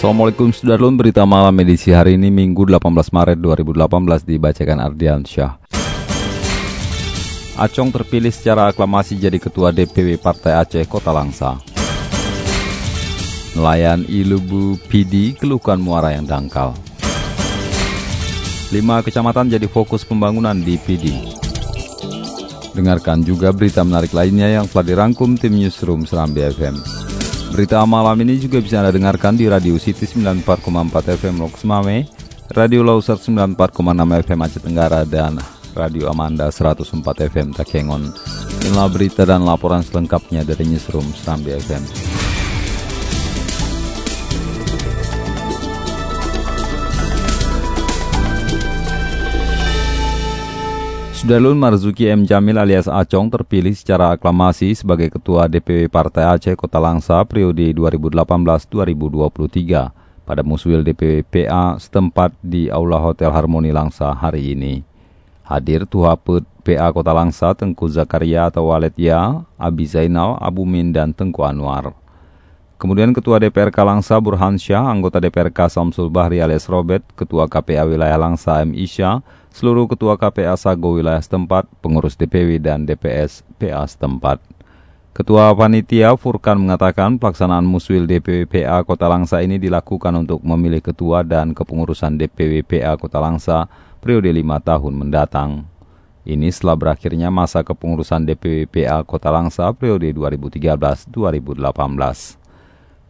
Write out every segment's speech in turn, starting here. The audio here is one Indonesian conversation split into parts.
Assalamualaikum Sudarlun, berita malam edisi hari ini Minggu 18 Maret 2018 dibacakan Ardian Syah. Acong terpilih secara aklamasi jadi Ketua DPW Partai Aceh Kota Langsa. Nelayan Ilubu PD keluhkan muara yang dangkal. Lima kecamatan jadi fokus pembangunan di PD. Dengarkan juga berita menarik lainnya yang telah dirangkum tim Newsroom Serambi FM. Berita malam ini juga bisa Anda dengarkan di Radio City 94,4 FM Lok Semame, Radio Lauser 94,6 FM Aceh Tenggara, dan Radio Amanda 104 FM Takengon. Inilah berita dan laporan selengkapnya dari Newsroom Serambi FM. Sudarlun Marzuki M. Jamil alias Acong terpilih secara aklamasi sebagai Ketua DPW Partai Aceh Kota Langsa periode 2018-2023 pada muswil DPW PA setempat di Aula Hotel Harmoni Langsa hari ini. Hadir Tuhaput PA Kota Langsa Tengku Zakaria atau Waletia, Abi Zainal, Abu Min, dan Tengku Anwar. Kemudian Ketua DPRK Langsa Burhan Syah, anggota DPRK Samsul Bahri alias Robert, Ketua KPA Wilayah Langsa M. Isya, seluruh Ketua KPA Sago Wilayah setempat, pengurus DPW dan DPS PA setempat. Ketua Panitia Furkan mengatakan pelaksanaan muswil DPW PA Kota Langsa ini dilakukan untuk memilih ketua dan kepengurusan DPW PA Kota Langsa periode lima tahun mendatang. Ini setelah berakhirnya masa kepengurusan DPW PA Kota Langsa periode 2013-2018.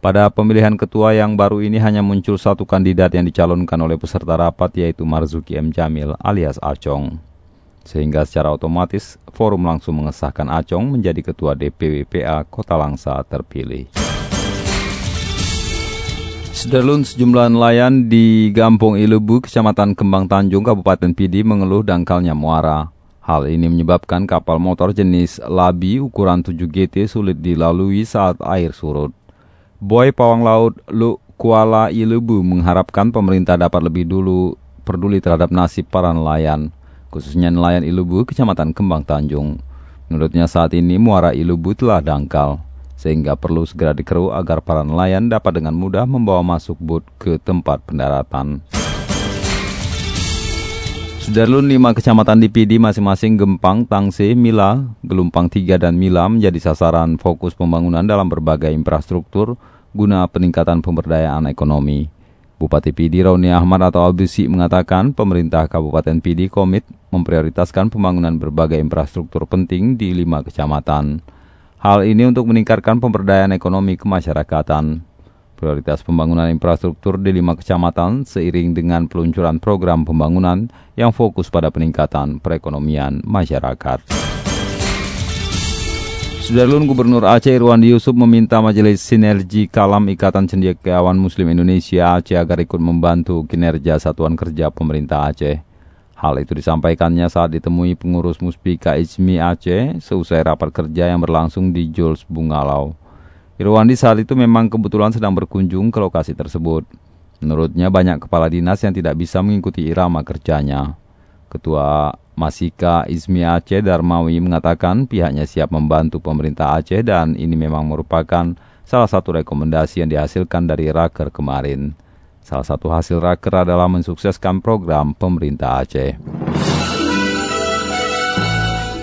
Pada pemilihan ketua yang baru ini hanya muncul satu kandidat yang dicalonkan oleh peserta rapat yaitu Marzuki M. Jamil alias Acong. Sehingga secara otomatis forum langsung mengesahkan Acong menjadi ketua DPW PA Kota Langsa terpilih. Sederlun sejumlah nelayan di Gampung Ilebu, Kecamatan Kembang Tanjung, Kabupaten Pidi mengeluh dangkalnya muara. Hal ini menyebabkan kapal motor jenis Labi ukuran 7 GT sulit dilalui saat air surut. Boy Pawang Laut Lu Kuala Ilebu mengharapkan pemerintah dapat lebih dulu peduli terhadap nasib para nelayan, khususnya nelayan Ilubu, Kecamatan Kembang Tanjung. Menurutnya saat ini muara Ilubu telah dangkal, sehingga perlu segera dikeru agar para nelayan dapat dengan mudah membawa masuk bot ke tempat pendaratan. Sudarlun lima kecamatan di Pidi masing-masing Gempang, Tangse, Mila, Gelumpang 3 dan Mila menjadi sasaran fokus pembangunan dalam berbagai infrastruktur guna peningkatan pemberdayaan ekonomi. Bupati Pidi Rauni Ahmad atau Albisi mengatakan pemerintah Kabupaten Pidi komit memprioritaskan pembangunan berbagai infrastruktur penting di lima kecamatan. Hal ini untuk meningkatkan pemberdayaan ekonomi kemasyarakatan. Prioritas pembangunan infrastruktur di lima kecamatan seiring dengan peluncuran program pembangunan yang fokus pada peningkatan perekonomian masyarakat. Sudarlun Gubernur Aceh Irwandi Yusuf meminta Majelis Sinergi Kalam Ikatan Cendekiawan Muslim Indonesia Aceh agar ikut membantu kinerja Satuan Kerja Pemerintah Aceh. Hal itu disampaikannya saat ditemui pengurus Muspika Ijmi Aceh seusai rapat kerja yang berlangsung di Jules Bungalau. Irwandi saat itu memang kebetulan sedang berkunjung ke lokasi tersebut. Menurutnya banyak kepala dinas yang tidak bisa mengikuti irama kerjanya. Ketua Masika Izmi Aceh Darmawi mengatakan pihaknya siap membantu pemerintah Aceh dan ini memang merupakan salah satu rekomendasi yang dihasilkan dari raker kemarin. Salah satu hasil raker adalah mensukseskan program pemerintah Aceh.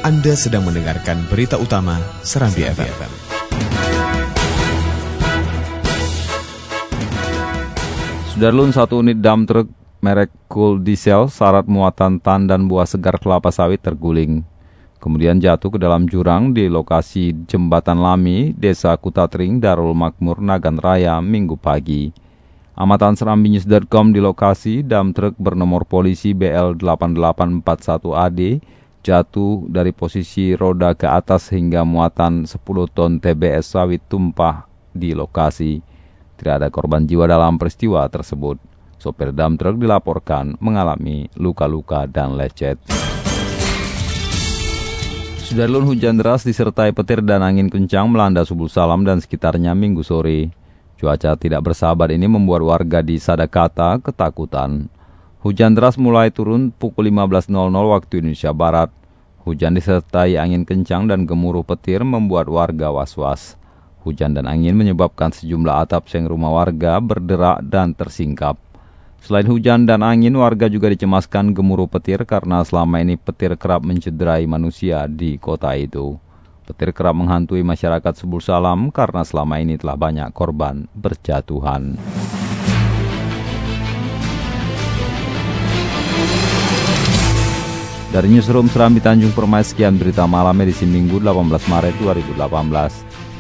Anda sedang mendengarkan berita utama Serambi FM. Sudarlun satu unit dump truck merek Cool Diesel syarat muatan tan dan buah segar kelapa sawit terguling. Kemudian jatuh ke dalam jurang di lokasi Jembatan Lami, Desa Kutatring, Darul Makmur, Nagan Raya, Minggu pagi. Amatan serambinews.com di lokasi, dam truk bernomor polisi BL8841AD jatuh dari posisi roda ke atas hingga muatan 10 ton TBS sawit tumpah di lokasi. Tidak ada korban jiwa dalam peristiwa tersebut. Sopir dam truk dilaporkan mengalami luka-luka dan lecet. Sudarlun hujan deras disertai petir dan angin kencang melanda Subul Salam dan sekitarnya minggu sore. Cuaca tidak bersahabat ini membuat warga di Sadakata ketakutan. Hujan deras mulai turun pukul 15.00 waktu Indonesia Barat. Hujan disertai angin kencang dan gemuruh petir membuat warga was-was. Hujan dan angin menyebabkan sejumlah atap seng rumah warga berderak dan tersingkap. Selain hujan dan angin, warga juga dicemaskan gemuruh petir karena selama ini petir kerap mencederai manusia di kota itu. Petir kerap menghantui masyarakat Subul Salam karena selama ini telah banyak korban berjatuhan. Dari Newsroom Serambi Tanjung Permai, sekian berita malam edisi Minggu 18 Maret 2018.